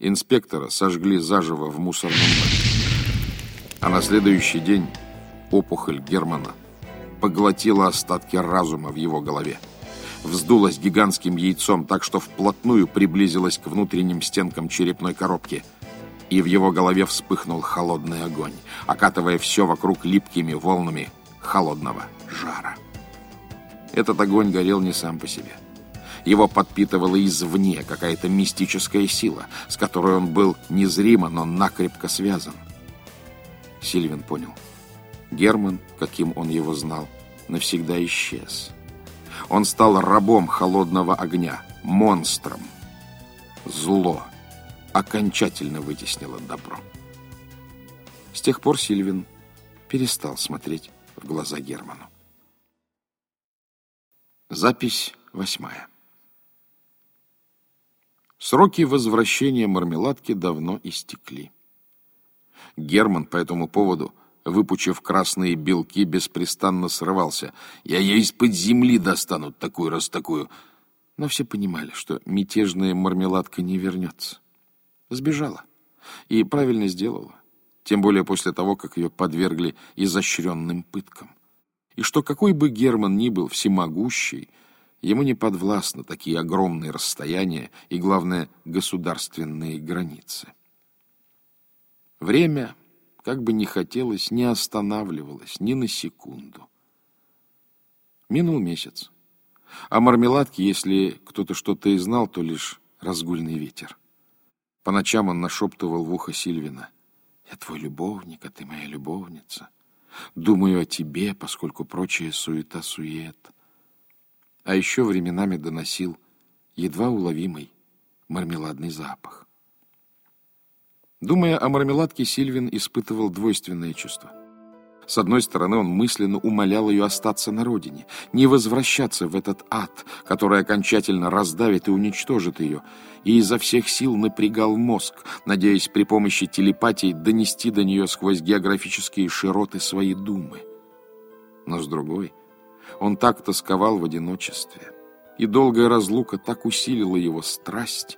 Инспектора сожгли заживо в мусорном баке. А на следующий день опухоль Германа поглотила остатки разума в его голове. Вздулась гигантским яйцом так, что вплотную приблизилась к внутренним стенкам черепной коробки. И в его голове вспыхнул холодный огонь, окатывая все вокруг липкими волнами холодного жара. Этот огонь горел не сам по себе. Его подпитывала извне какая-то мистическая сила, с которой он был незримо, но накрепко связан. Сильвин понял. Герман, каким он его знал, навсегда исчез. Он стал рабом холодного огня, монстром. Зло окончательно вытеснило добро. С тех пор Сильвин перестал смотреть в глаза Герману. Запись восьмая. Сроки возвращения мармеладки давно истекли. Герман по этому поводу, выпучив красные белки, беспрестанно срывался. «Я ее из-под земли достану, такую раз такую!» Но все понимали, что мятежная мармеладка не вернется. Сбежала. И правильно сделала. Тем более после того, как ее подвергли изощренным пыткам. И что какой бы Герман ни был всемогущий, Ему не подвластны такие огромные расстояния и, главное, государственные границы. Время, как бы ни хотелось, не останавливалось ни на секунду. Минул месяц. А мармеладки, если кто-то что-то и знал, то лишь разгульный ветер. По ночам он нашептывал в ухо Сильвина. «Я твой любовник, а ты моя любовница. Думаю о тебе, поскольку прочая суета-сует» а еще временами доносил едва уловимый мармеладный запах. Думая о мармеладке, Сильвин испытывал двойственное чувство. С одной стороны, он мысленно умолял ее остаться на родине, не возвращаться в этот ад, который окончательно раздавит и уничтожит ее, и изо всех сил напрягал мозг, надеясь при помощи телепатии донести до нее сквозь географические широты свои думы. Но с другой — он так тосковал в одиночестве, и долгая разлука так усилила его страсть,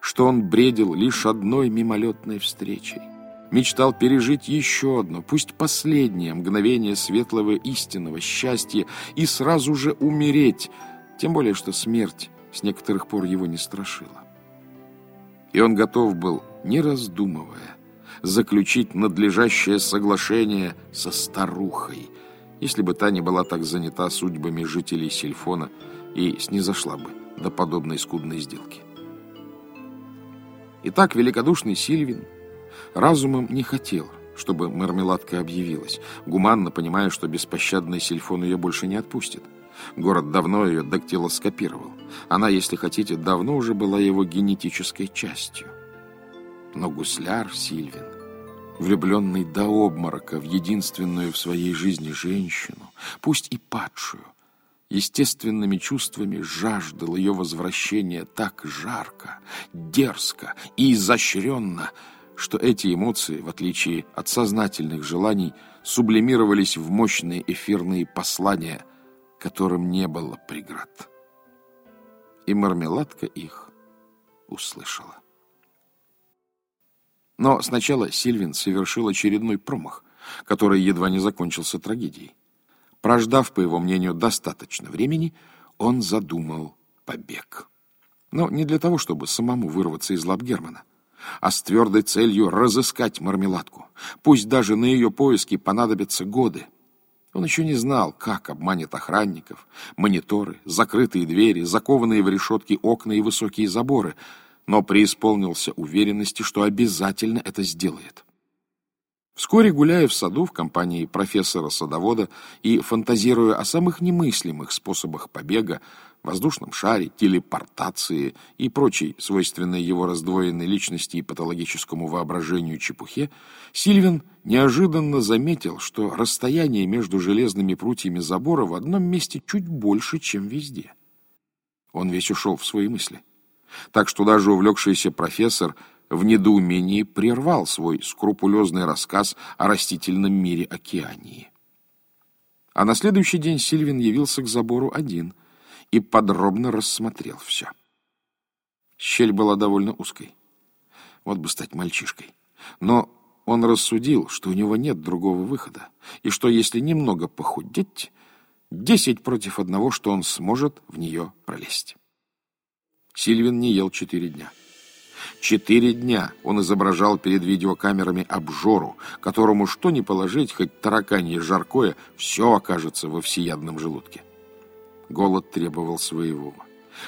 что он бредил лишь одной мимолетной встречей. Мечтал пережить еще одно, пусть последнее мгновение светлого истинного счастья и сразу же умереть, тем более что смерть с некоторых пор его не страшила. И он готов был, не раздумывая, заключить надлежащее соглашение со старухой – если бы та не была так занята судьбами жителей Сильфона и снизошла бы до подобной скудной сделки. Итак, великодушный Сильвин разумом не хотел, чтобы мармеладка объявилась, гуманно понимая, что беспощадный Сильфон ее больше не отпустит. Город давно ее дактилоскопировал. Она, если хотите, давно уже была его генетической частью. Но гусляр Сильвин влюбленный до обморока в единственную в своей жизни женщину, пусть и падшую, естественными чувствами жаждал ее возвращения так жарко, дерзко и изощренно, что эти эмоции, в отличие от сознательных желаний, сублимировались в мощные эфирные послания, которым не было преград. И мармеладка их услышала. Но сначала Сильвин совершил очередной промах, который едва не закончился трагедией. Прождав, по его мнению, достаточно времени, он задумал побег. Но не для того, чтобы самому вырваться из лап Германа, а с твердой целью разыскать мармеладку. Пусть даже на ее поиски понадобятся годы. Он еще не знал, как обманет охранников, мониторы, закрытые двери, закованные в решетки окна и высокие заборы — но преисполнился уверенности, что обязательно это сделает. Вскоре, гуляя в саду в компании профессора-садовода и фантазируя о самых немыслимых способах побега, воздушном шаре, телепортации и прочей, свойственной его раздвоенной личности и патологическому воображению чепухе, Сильвин неожиданно заметил, что расстояние между железными прутьями забора в одном месте чуть больше, чем везде. Он весь ушел в свои мысли так что даже увлекшийся профессор в недоумении прервал свой скрупулезный рассказ о растительном мире океании. А на следующий день Сильвин явился к забору один и подробно рассмотрел все. Щель была довольно узкой. Вот бы стать мальчишкой. Но он рассудил, что у него нет другого выхода, и что если немного похудеть, десять против одного, что он сможет в нее пролезть. Сильвин не ел четыре дня. Четыре дня он изображал перед видеокамерами обжору, которому что ни положить, хоть тараканье жаркое, все окажется во всеядном желудке. Голод требовал своего.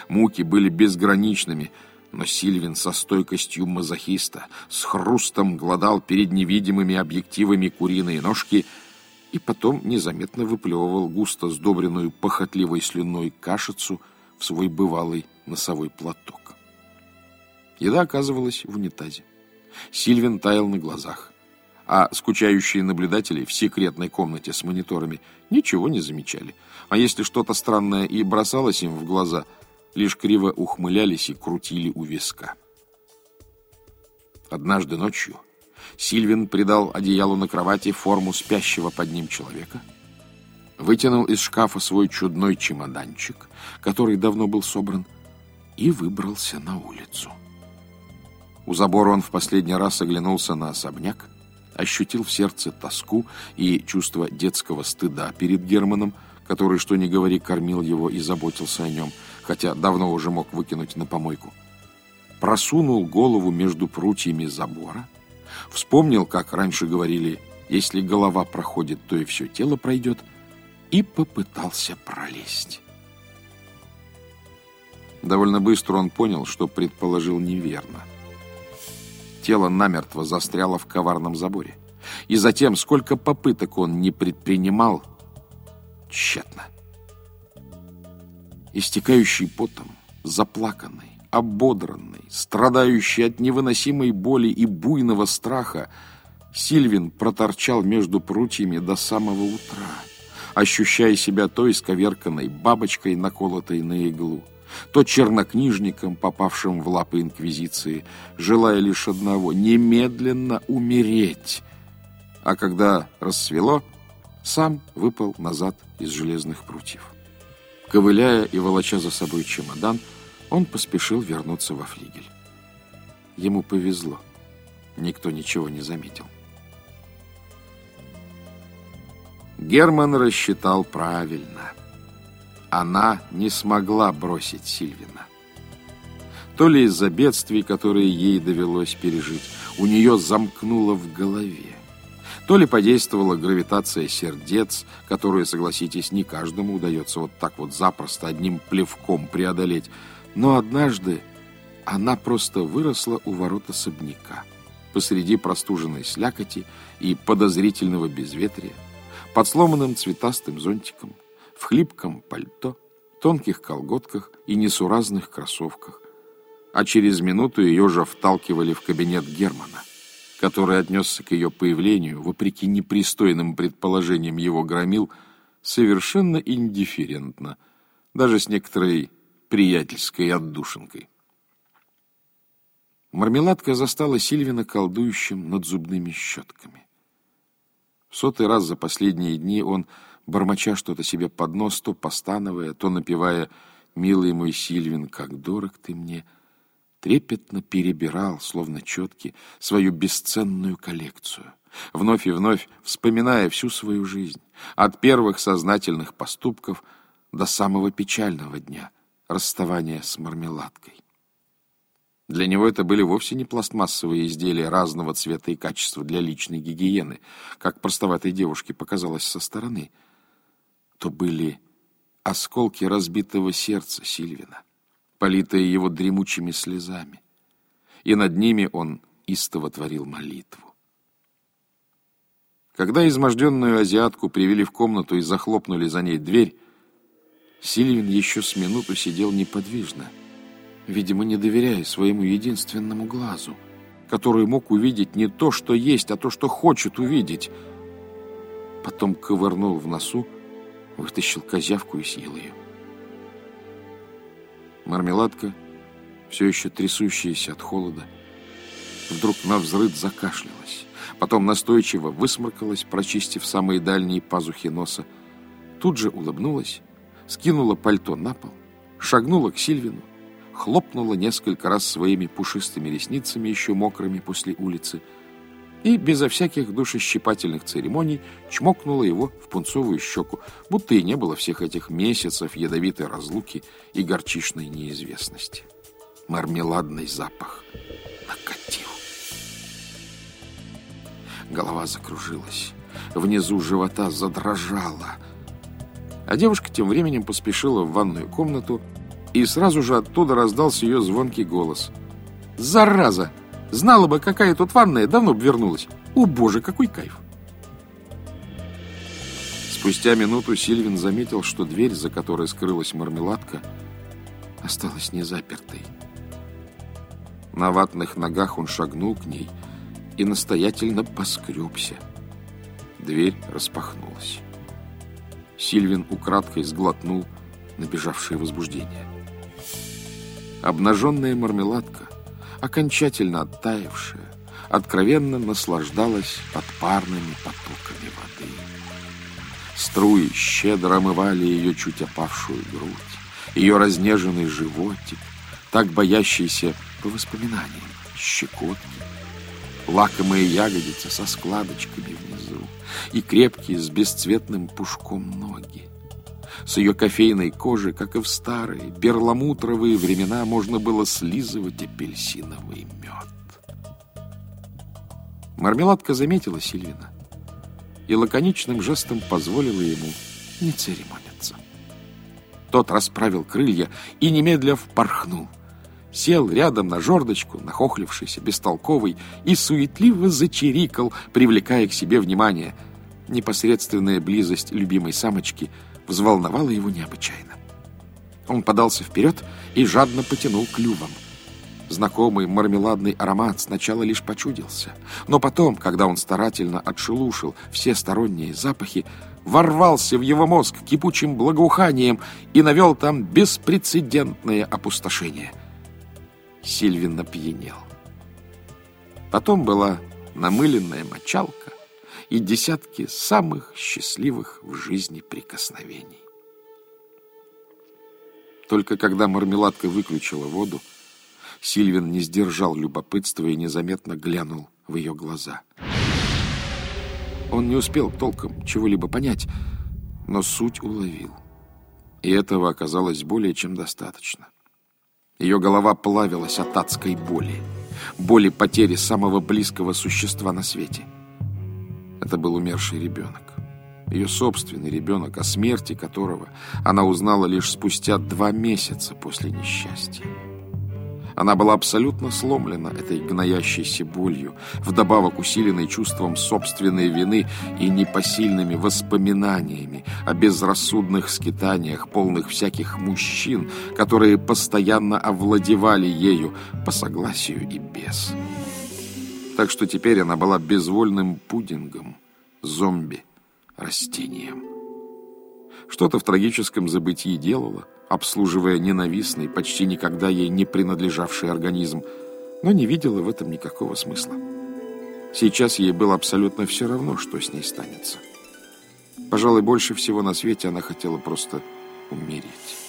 Муки были безграничными, но Сильвин со стойкостью мазохиста с хрустом гладал перед невидимыми объективами куриные ножки и потом незаметно выплевывал густо сдобренную похотливой слюной кашицу в свой бывалый носовой платок. Еда оказывалась в унитазе. Сильвин таял на глазах, а скучающие наблюдатели в секретной комнате с мониторами ничего не замечали. А если что-то странное и бросалось им в глаза, лишь криво ухмылялись и крутили у виска. Однажды ночью Сильвин придал одеялу на кровати форму спящего под ним человека, вытянул из шкафа свой чудной чемоданчик, который давно был собран, и выбрался на улицу. У забора он в последний раз оглянулся на особняк, ощутил в сердце тоску и чувство детского стыда перед Германом, который, что ни говори, кормил его и заботился о нем, хотя давно уже мог выкинуть на помойку. Просунул голову между прутьями забора, вспомнил, как раньше говорили, если голова проходит, то и все тело пройдет, и попытался пролезть. Довольно быстро он понял, что предположил неверно. Тело намертво застряло в коварном заборе. И затем, сколько попыток он не предпринимал, тщетно. Истекающий потом, заплаканный, ободранный, страдающий от невыносимой боли и буйного страха, Сильвин проторчал между прутьями до самого утра, ощущая себя той сковерканной бабочкой, наколотой на иглу то чернокнижником, попавшим в лапы инквизиции, желая лишь одного — немедленно умереть. А когда рассвело, сам выпал назад из железных прутьев. Ковыляя и волоча за собой чемодан, он поспешил вернуться во флигель. Ему повезло. Никто ничего не заметил. Герман рассчитал правильно — она не смогла бросить Сильвина. То ли из-за бедствий, которые ей довелось пережить, у нее замкнуло в голове, то ли подействовала гравитация сердец, которую, согласитесь, не каждому удается вот так вот запросто одним плевком преодолеть. Но однажды она просто выросла у ворот особняка, посреди простуженной слякоти и подозрительного безветрия, под сломанным цветастым зонтиком, в хлипком пальто, тонких колготках и несуразных кроссовках. А через минуту ее же вталкивали в кабинет Германа, который отнесся к ее появлению, вопреки непристойным предположениям его громил, совершенно индифферентно, даже с некоторой приятельской отдушинкой. Мармеладка застала Сильвина колдующим над зубными щетками. В сотый раз за последние дни он бормоча что-то себе под нос, то постановая, то напевая «Милый мой Сильвин, как дорог ты мне», трепетно перебирал, словно четки, свою бесценную коллекцию, вновь и вновь вспоминая всю свою жизнь, от первых сознательных поступков до самого печального дня — расставания с мармеладкой. Для него это были вовсе не пластмассовые изделия разного цвета и качества для личной гигиены, как простоватой девушке показалось со стороны — то были осколки разбитого сердца Сильвина, политые его дремучими слезами, и над ними он истово творил молитву. Когда изможденную азиатку привели в комнату и захлопнули за ней дверь, Сильвин еще с минуту сидел неподвижно, видимо, не доверяя своему единственному глазу, который мог увидеть не то, что есть, а то, что хочет увидеть. Потом ковырнул в носу, вытащил козявку и съел ее. Мармеладка, все еще трясущаяся от холода, вдруг на взрыв закашлялась, потом настойчиво высморкалась, прочистив самые дальние пазухи носа, тут же улыбнулась, скинула пальто на пол, шагнула к Сильвину, хлопнула несколько раз своими пушистыми ресницами, еще мокрыми после улицы, и безо всяких душещипательных церемоний чмокнула его в пунцовую щеку, будто и не было всех этих месяцев ядовитой разлуки и горчичной неизвестности. Мармеладный запах накатил. Голова закружилась, внизу живота задрожала, а девушка тем временем поспешила в ванную комнату, и сразу же оттуда раздался ее звонкий голос. «Зараза! Знала бы, какая тут ванная, давно бы вернулась. О, боже, какой кайф!» Спустя минуту Сильвин заметил, что дверь, за которой скрылась мармеладка, осталась незапертой. На ватных ногах он шагнул к ней и настоятельно поскребся. Дверь распахнулась. Сильвин украдкой сглотнул набежавшее возбуждение. Обнаженная мармеладка, окончательно оттаившая, откровенно наслаждалась подпарными потоками воды. Струи щедро омывали ее чуть опавшую грудь, ее разнеженный животик, так боящийся по воспоминаниям щекотки, лакомые ягодицы со складочками внизу и крепкие с бесцветным пушком ноги. С ее кофейной кожи, как и в старые перламутровые времена, можно было слизывать апельсиновый мед. Мармеладка заметила Сильвина и лаконичным жестом позволила ему не церемониться. Тот расправил крылья и немедля впорхнул. Сел рядом на жердочку, нахохлившийся, бестолковый, и суетливо зачирикал, привлекая к себе внимание. Непосредственная близость любимой самочки — взволновало его необычайно. Он подался вперед и жадно потянул клювом. Знакомый мармеладный аромат сначала лишь почудился, но потом, когда он старательно отшелушил все сторонние запахи, ворвался в его мозг кипучим благоуханием и навел там беспрецедентное опустошение. Сильвин напьянел. Потом была намыленная мочалка, и десятки самых счастливых в жизни прикосновений. Только когда мармеладка выключила воду, Сильвин не сдержал любопытства и незаметно глянул в ее глаза. Он не успел толком чего-либо понять, но суть уловил. И этого оказалось более чем достаточно. Ее голова плавилась от адской боли, боли потери самого близкого существа на свете — это был умерший ребенок. Ее собственный ребенок, о смерти которого она узнала лишь спустя два месяца после несчастья. Она была абсолютно сломлена этой гноящейся болью, вдобавок усиленной чувством собственной вины и непосильными воспоминаниями о безрассудных скитаниях, полных всяких мужчин, которые постоянно овладевали ею по согласию и без так что теперь она была безвольным пудингом, зомби, растением. Что-то в трагическом забытии делала, обслуживая ненавистный, почти никогда ей не принадлежавший организм, но не видела в этом никакого смысла. Сейчас ей было абсолютно все равно, что с ней станется. Пожалуй, больше всего на свете она хотела просто умереть.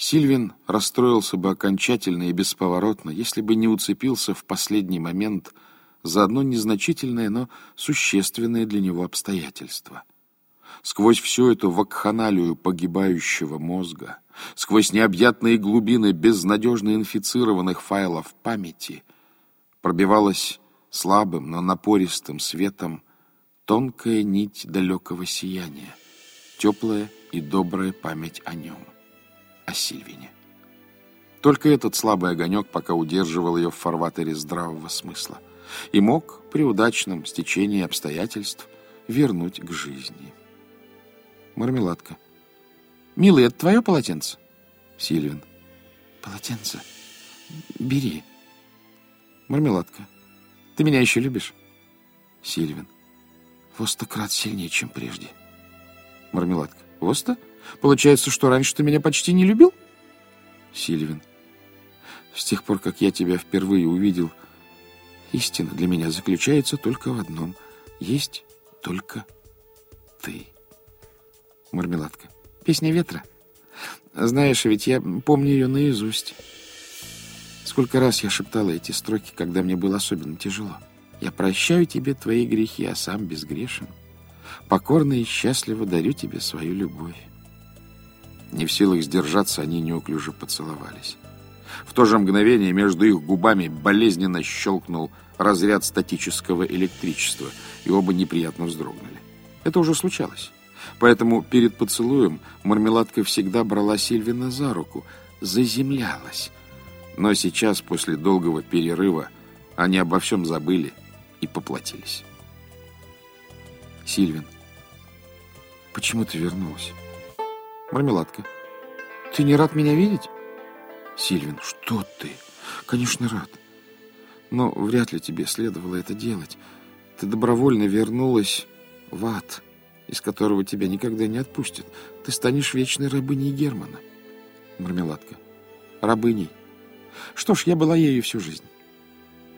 Сильвин расстроился бы окончательно и бесповоротно, если бы не уцепился в последний момент за одно незначительное, но существенное для него обстоятельство. Сквозь всю эту вакханалию погибающего мозга, сквозь необъятные глубины безнадежно инфицированных файлов памяти, пробивалась слабым, но напористым светом тонкая нить далекого сияния, теплая и добрая память о нем о Сильвине. Только этот слабый огонек пока удерживал ее в фарватере здравого смысла и мог при удачном стечении обстоятельств вернуть к жизни. Мармеладка. «Милый, это твое полотенце?» Сильвин. «Полотенце? Бери». Мармеладка. «Ты меня еще любишь?» Сильвин. «Во сто крат сильнее, чем прежде». Мармеладка. «Во Получается, что раньше ты меня почти не любил? Сильвин. С тех пор, как я тебя впервые увидел, истина для меня заключается только в одном. Есть только ты. Мармеладка. Песня ветра. Знаешь, ведь я помню ее наизусть. Сколько раз я шептала эти строки, когда мне было особенно тяжело. Я прощаю тебе твои грехи, а сам безгрешен. Покорно и счастливо дарю тебе свою любовь. Не в силах сдержаться, они неуклюже поцеловались. В то же мгновение между их губами болезненно щелкнул разряд статического электричества, и оба неприятно вздрогнули. Это уже случалось. Поэтому перед поцелуем мармеладка всегда брала Сильвина за руку, заземлялась. Но сейчас, после долгого перерыва, они обо всем забыли и поплатились. Сильвин, почему ты вернулась? Мармеладка, ты не рад меня видеть? Сильвин, что ты? Конечно, рад. Но вряд ли тебе следовало это делать. Ты добровольно вернулась в ад, из которого тебя никогда не отпустят. Ты станешь вечной рабыней Германа. Мармеладка. Рабыней. Что ж, я была ею всю жизнь.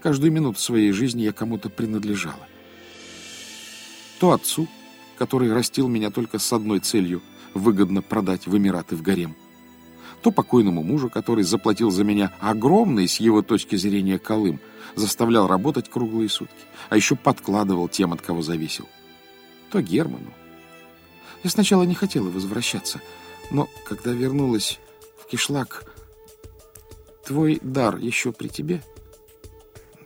Каждую минуту своей жизни я кому-то принадлежала. То отцу, который растил меня только с одной целью — выгодно продать в Эмираты в гарем то покойному мужу, который заплатил за меня огромный, с его точки зрения, колым, заставлял работать круглые сутки, а еще подкладывал тем, от кого зависел, то Герману. Я сначала не хотела возвращаться, но когда вернулась в кишлак, твой дар еще при тебе?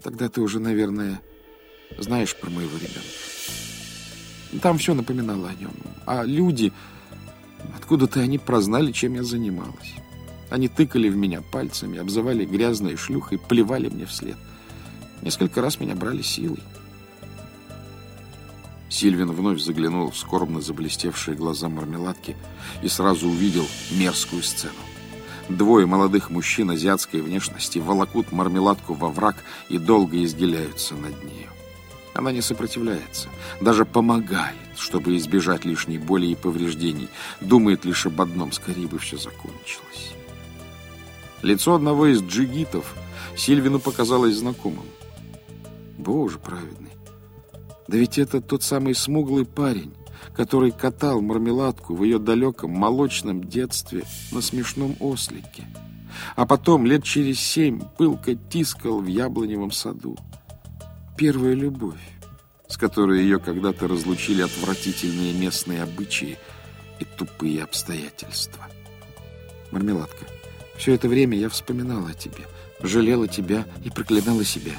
Тогда ты уже, наверное, знаешь про моего ребенка. Там все напоминало о нем. А люди... Откуда-то они прознали, чем я занималась. Они тыкали в меня пальцами, обзывали грязной шлюхой, плевали мне вслед. Несколько раз меня брали силой. Сильвин вновь заглянул в скорбно заблестевшие глаза мармеладки и сразу увидел мерзкую сцену. Двое молодых мужчин азиатской внешности волокут мармеладку во враг и долго изделяются над нею. Она не сопротивляется, даже помогает, чтобы избежать лишней боли и повреждений, думает лишь об одном, скорее бы все закончилось. Лицо одного из джигитов Сильвину показалось знакомым. Боже праведный! Да ведь это тот самый смуглый парень, который катал мармеладку в ее далеком молочном детстве на смешном ослике, а потом лет через семь пылко тискал в яблоневом саду. Первая любовь, с которой ее когда-то разлучили отвратительные местные обычаи и тупые обстоятельства. Мармеладка, все это время я вспоминала о тебе, жалела тебя и проклинала себя.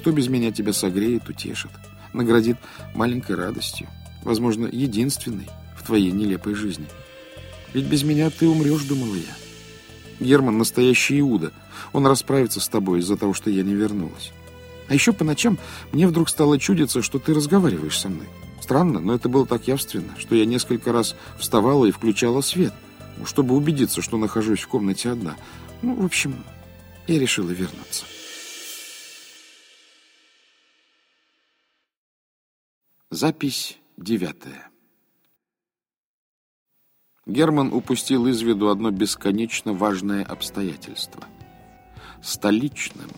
Кто без меня тебя согреет, утешит, наградит маленькой радостью, возможно, единственной в твоей нелепой жизни. Ведь без меня ты умрешь, думала я. Герман настоящий Иуда. Он расправится с тобой из-за того, что я не вернулась. А еще по ночам мне вдруг стало чудиться, что ты разговариваешь со мной. Странно, но это было так явственно, что я несколько раз вставала и включала свет — чтобы убедиться, что нахожусь в комнате одна. Ну, в общем, я решила вернуться. Запись девятая. Герман упустил из виду одно бесконечно важное обстоятельство. Столичным,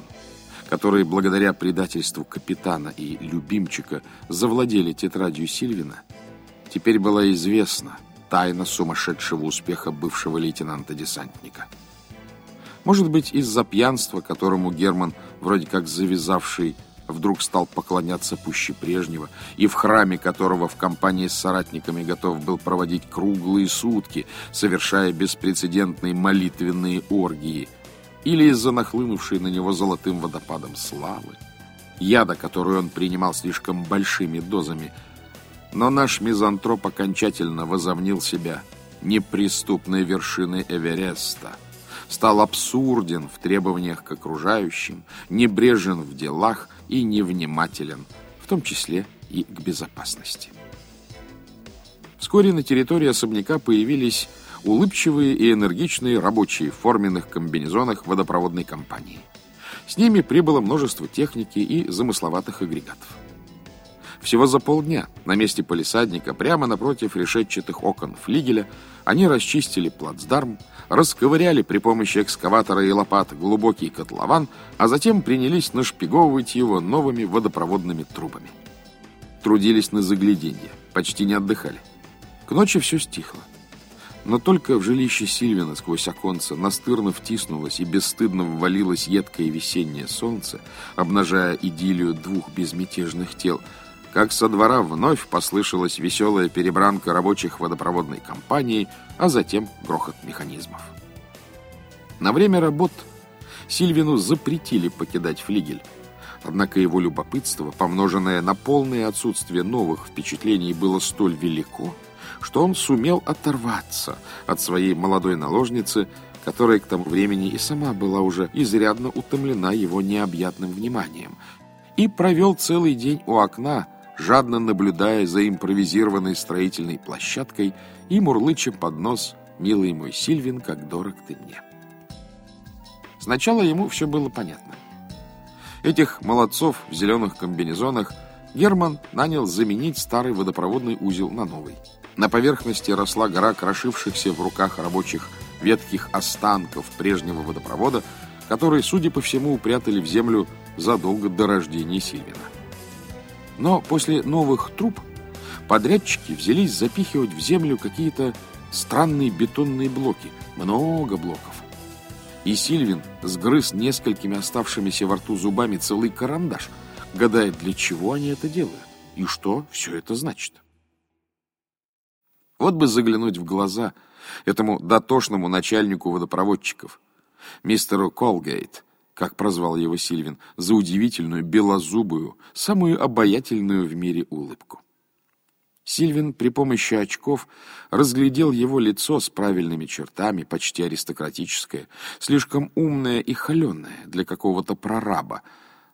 которые благодаря предательству капитана и любимчика завладели тетрадью Сильвина, теперь была известна, тайна сумасшедшего успеха бывшего лейтенанта-десантника. Может быть, из-за пьянства, которому Герман, вроде как завязавший, вдруг стал поклоняться пуще прежнего, и в храме которого в компании с соратниками готов был проводить круглые сутки, совершая беспрецедентные молитвенные оргии, или из-за нахлынувшей на него золотым водопадом славы, яда, которую он принимал слишком большими дозами – но наш мизантроп окончательно возомнил себя неприступной вершиной Эвереста, стал абсурден в требованиях к окружающим, небрежен в делах и невнимателен, в том числе и к безопасности. Вскоре на территории особняка появились улыбчивые и энергичные рабочие в форменных комбинезонах водопроводной компании. С ними прибыло множество техники и замысловатых агрегатов. Всего за полдня на месте полисадника, прямо напротив решетчатых окон флигеля, они расчистили плацдарм, расковыряли при помощи экскаватора и лопат глубокий котлован, а затем принялись нашпиговывать его новыми водопроводными трубами. Трудились на загляденье, почти не отдыхали. К ночи все стихло. Но только в жилище Сильвина сквозь оконца настырно втиснулось и бесстыдно ввалилось едкое весеннее солнце, обнажая идиллию двух безмятежных тел, как со двора вновь послышалась веселая перебранка рабочих водопроводной компании, а затем грохот механизмов. На время работ Сильвину запретили покидать флигель, однако его любопытство, помноженное на полное отсутствие новых впечатлений, было столь велико, что он сумел оторваться от своей молодой наложницы, которая к тому времени и сама была уже изрядно утомлена его необъятным вниманием, и провел целый день у окна, жадно наблюдая за импровизированной строительной площадкой и мурлыча под нос «Милый мой Сильвин, как дорог ты мне». Сначала ему все было понятно. Этих молодцов в зеленых комбинезонах Герман нанял заменить старый водопроводный узел на новый. На поверхности росла гора крошившихся в руках рабочих ветких останков прежнего водопровода, которые, судя по всему, упрятали в землю задолго до рождения Сильвина. Но после новых труб подрядчики взялись запихивать в землю какие-то странные бетонные блоки, много блоков. И Сильвин сгрыз несколькими оставшимися во рту зубами целый карандаш, гадая, для чего они это делают и что все это значит. Вот бы заглянуть в глаза этому дотошному начальнику водопроводчиков, мистеру Колгейт, как прозвал его Сильвин, за удивительную, белозубую, самую обаятельную в мире улыбку. Сильвин при помощи очков разглядел его лицо с правильными чертами, почти аристократическое, слишком умное и холеное для какого-то прораба,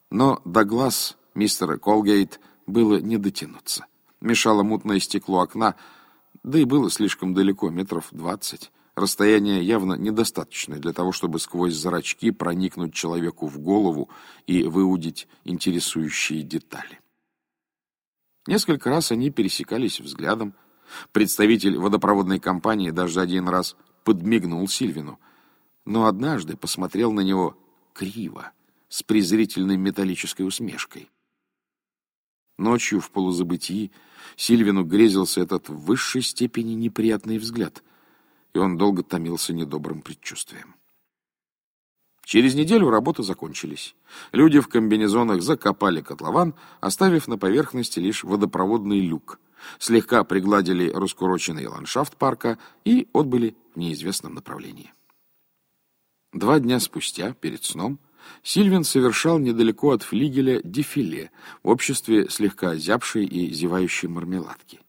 но до глаз мистера Колгейт было не дотянуться. Мешало мутное стекло окна, да и было слишком далеко, метров двадцать. Расстояние явно недостаточное для того, чтобы сквозь зрачки проникнуть человеку в голову и выудить интересующие детали. Несколько раз они пересекались взглядом. Представитель водопроводной компании даже один раз подмигнул Сильвину, но однажды посмотрел на него криво, с презрительной металлической усмешкой. Ночью в полузабытии Сильвину грезился этот в высшей степени неприятный взгляд, и он долго томился недобрым предчувствием. Через неделю работы закончились. Люди в комбинезонах закопали котлован, оставив на поверхности лишь водопроводный люк, слегка пригладили раскуроченный ландшафт парка и отбыли в неизвестном направлении. Два дня спустя, перед сном, Сильвин совершал недалеко от флигеля дефиле в обществе слегка озябшей и зевающей мармеладки.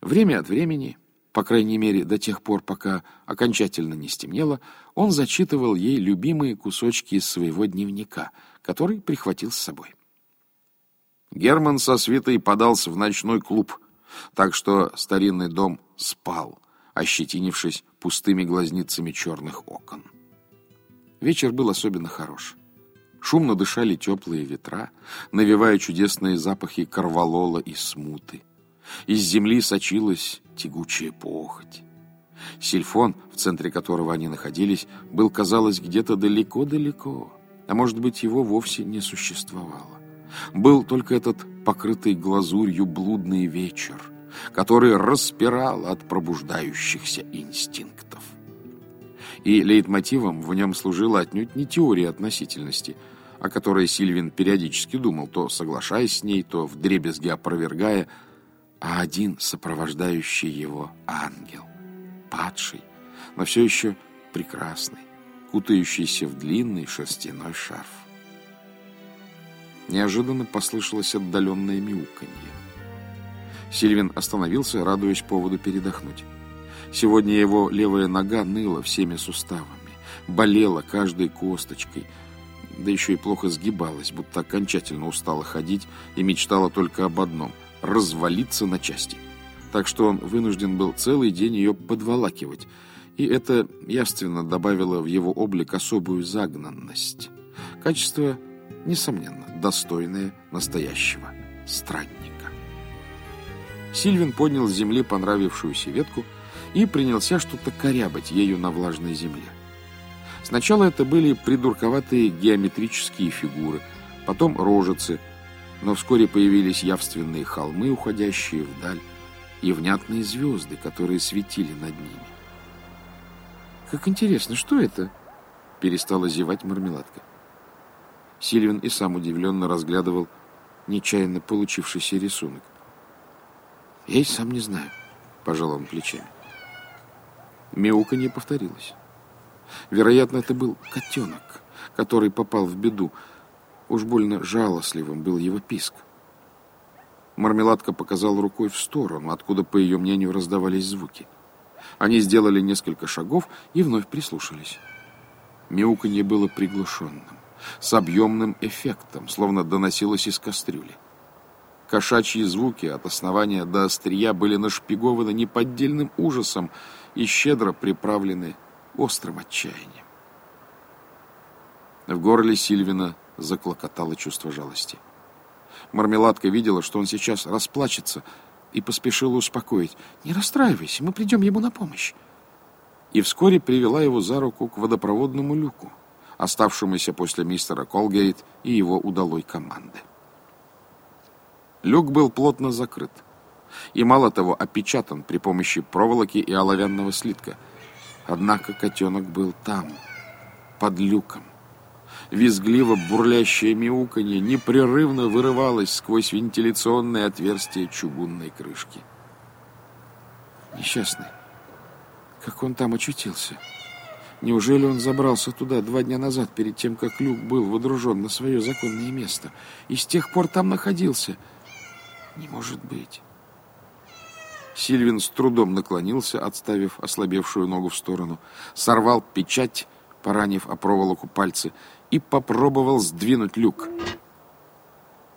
Время от времени, по крайней мере до тех пор, пока окончательно не стемнело, он зачитывал ей любимые кусочки из своего дневника, который прихватил с собой. Герман со свитой подался в ночной клуб, так что старинный дом спал, ощетинившись пустыми глазницами черных окон. Вечер был особенно хорош. Шумно дышали теплые ветра, навевая чудесные запахи корвалола и смуты. Из земли сочилась тягучая похоть. Сильфон, в центре которого они находились, был, казалось, где-то далеко-далеко, а может быть, его вовсе не существовало. Был только этот покрытый глазурью блудный вечер, который распирал от пробуждающихся инстинктов и лейтмотивом в нем служила отнюдь не теория относительности, о которой Сильвин периодически думал, то соглашаясь с ней, то вдребезги опровергая, а один сопровождающий его ангел, падший, но все еще прекрасный, кутающийся в длинный шерстяной шарф. Неожиданно послышалось отдаленное мяуканье. Сильвин остановился, радуясь поводу передохнуть. Сегодня его левая нога ныла всеми суставами, болела каждой косточкой, да еще и плохо сгибалась, будто окончательно устала ходить и мечтала только об одном — развалиться на части. Так что он вынужден был целый день ее подволакивать, и это явственно добавило в его облик особую загнанность. Качество, несомненно, достойное настоящего странника. Сильвин поднял с земли понравившуюся ветку — и принялся что-то корябать ею на влажной земле. Сначала это были придурковатые геометрические фигуры, потом рожицы, но вскоре появились явственные холмы, уходящие вдаль, и внятные звезды, которые светили над ними. Как интересно, что это? Перестала зевать мармеладка. Сильвин и сам удивленно разглядывал нечаянно получившийся рисунок. Я и сам не знаю, пожал он плечами. Мяуканье повторилось. Вероятно, это был котенок, который попал в беду. Уж больно жалостливым был его писк. Мармеладка показал рукой в сторону, откуда, по ее мнению, раздавались звуки. Они сделали несколько шагов и вновь прислушались. Мяуканье было приглушенным, с объемным эффектом, словно доносилось из кастрюли. Кошачьи звуки от основания до острия были нашпигованы неподдельным ужасом и щедро приправлены острым отчаянием. В горле Сильвина заклокотало чувство жалости. Мармеладка видела, что он сейчас расплачется, и поспешила успокоить. «Не расстраивайся, мы придем ему на помощь». И вскоре привела его за руку к водопроводному люку, оставшемуся после мистера Колгейт и его удалой команды. Люк был плотно закрыт и, мало того, опечатан при помощи проволоки и оловянного слитка. Однако котенок был там, под люком. Визгливо бурлящее мяуканье непрерывно вырывалось сквозь вентиляционное отверстие чугунной крышки. Несчастный. Как он там очутился? Неужели он забрался туда два дня назад, перед тем, как люк был водружен на свое законное место, и с тех пор там находился? Не может быть. Сильвин с трудом наклонился, отставив ослабевшую ногу в сторону, сорвал печать, поранив о проволоку пальцы, и попробовал сдвинуть люк.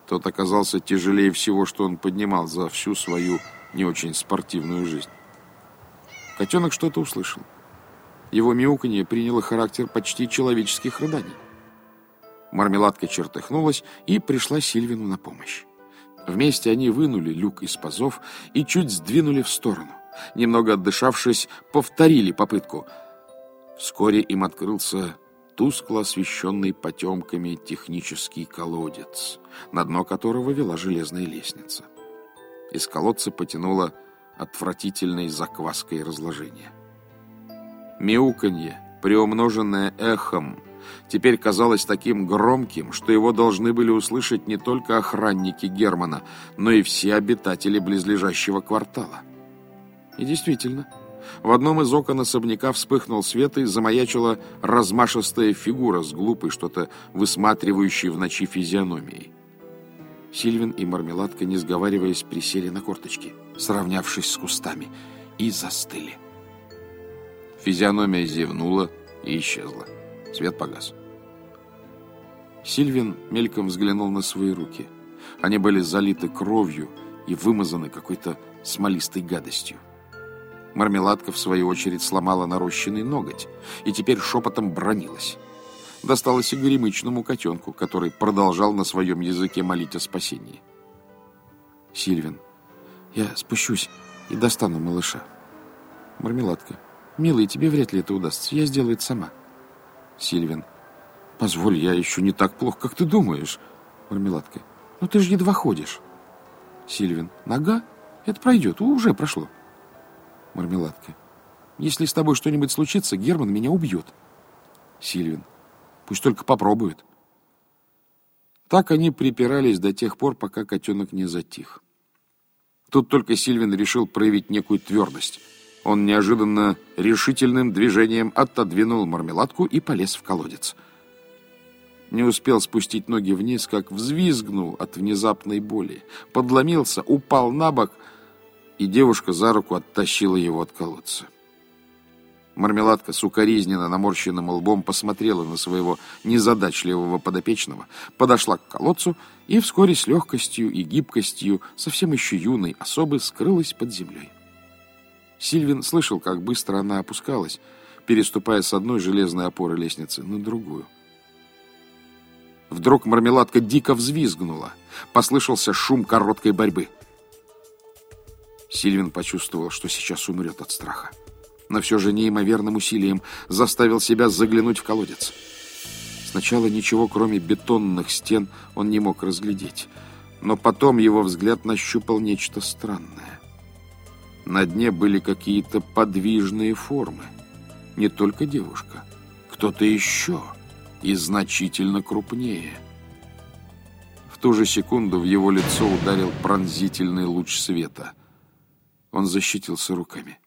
Тот оказался тяжелее всего, что он поднимал за всю свою не очень спортивную жизнь. Котенок что-то услышал. Его мяуканье приняло характер почти человеческих рыданий. Мармеладка чертыхнулась и пришла Сильвину на помощь. Вместе они вынули люк из пазов и чуть сдвинули в сторону. Немного отдышавшись, повторили попытку. Вскоре им открылся тускло освещенный потемками технический колодец, на дно которого вела железная лестница. Из колодца потянуло отвратительной закваской разложения. Мяуканье, приумноженное эхом, теперь казалось таким громким, что его должны были услышать не только охранники Германа, но и все обитатели близлежащего квартала. И действительно, в одном из окон особняка вспыхнул свет и замаячила размашистая фигура с глупой, что-то высматривающей в ночи физиономией. Сильвин и Мармеладка, не сговариваясь, присели на корточки, сравнявшись с кустами, и застыли. Физиономия зевнула и исчезла. Свет погас. Сильвин мельком взглянул на свои руки. Они были залиты кровью и вымазаны какой-то смолистой гадостью. Мармеладка, в свою очередь, сломала нарощенный ноготь и теперь шепотом бронилась. Досталось и горемычному котенку, который продолжал на своем языке молить о спасении. «Сильвин, я спущусь и достану малыша». «Мармеладка, милый, тебе вряд ли это удастся, я сделаю это сама». «Сильвин, позволь, я еще не так плохо, как ты думаешь». «Мармеладка, ну ты же едва ходишь». «Сильвин, нога? Это пройдет, уже прошло». Мармеладка. Если с тобой что-нибудь случится, Герман меня убьет. Сильвин. Пусть только попробует. Так они припирались до тех пор, пока котенок не затих. Тут только Сильвин решил проявить некую твердость. Он неожиданно решительным движением отодвинул мармеладку и полез в колодец. Не успел спустить ноги вниз, как взвизгнул от внезапной боли. Подломился, упал на бок — и девушка за руку оттащила его от колодца. Мармеладка с укоризненно наморщенным лбом посмотрела на своего незадачливого подопечного, подошла к колодцу и вскоре с легкостью и гибкостью совсем еще юной особы скрылась под землей. Сильвин слышал, как быстро она опускалась, переступая с одной железной опоры лестницы на другую. Вдруг мармеладка дико взвизгнула. Послышался шум короткой борьбы — Сильвин почувствовал, что сейчас умрет от страха. Но все же неимоверным усилием заставил себя заглянуть в колодец. Сначала ничего, кроме бетонных стен, он не мог разглядеть. Но потом его взгляд нащупал нечто странное. На дне были какие-то подвижные формы. не только девушка, кто-то еще и значительно крупнее. В ту же секунду в его лицо ударил пронзительный луч света. Он защитился руками.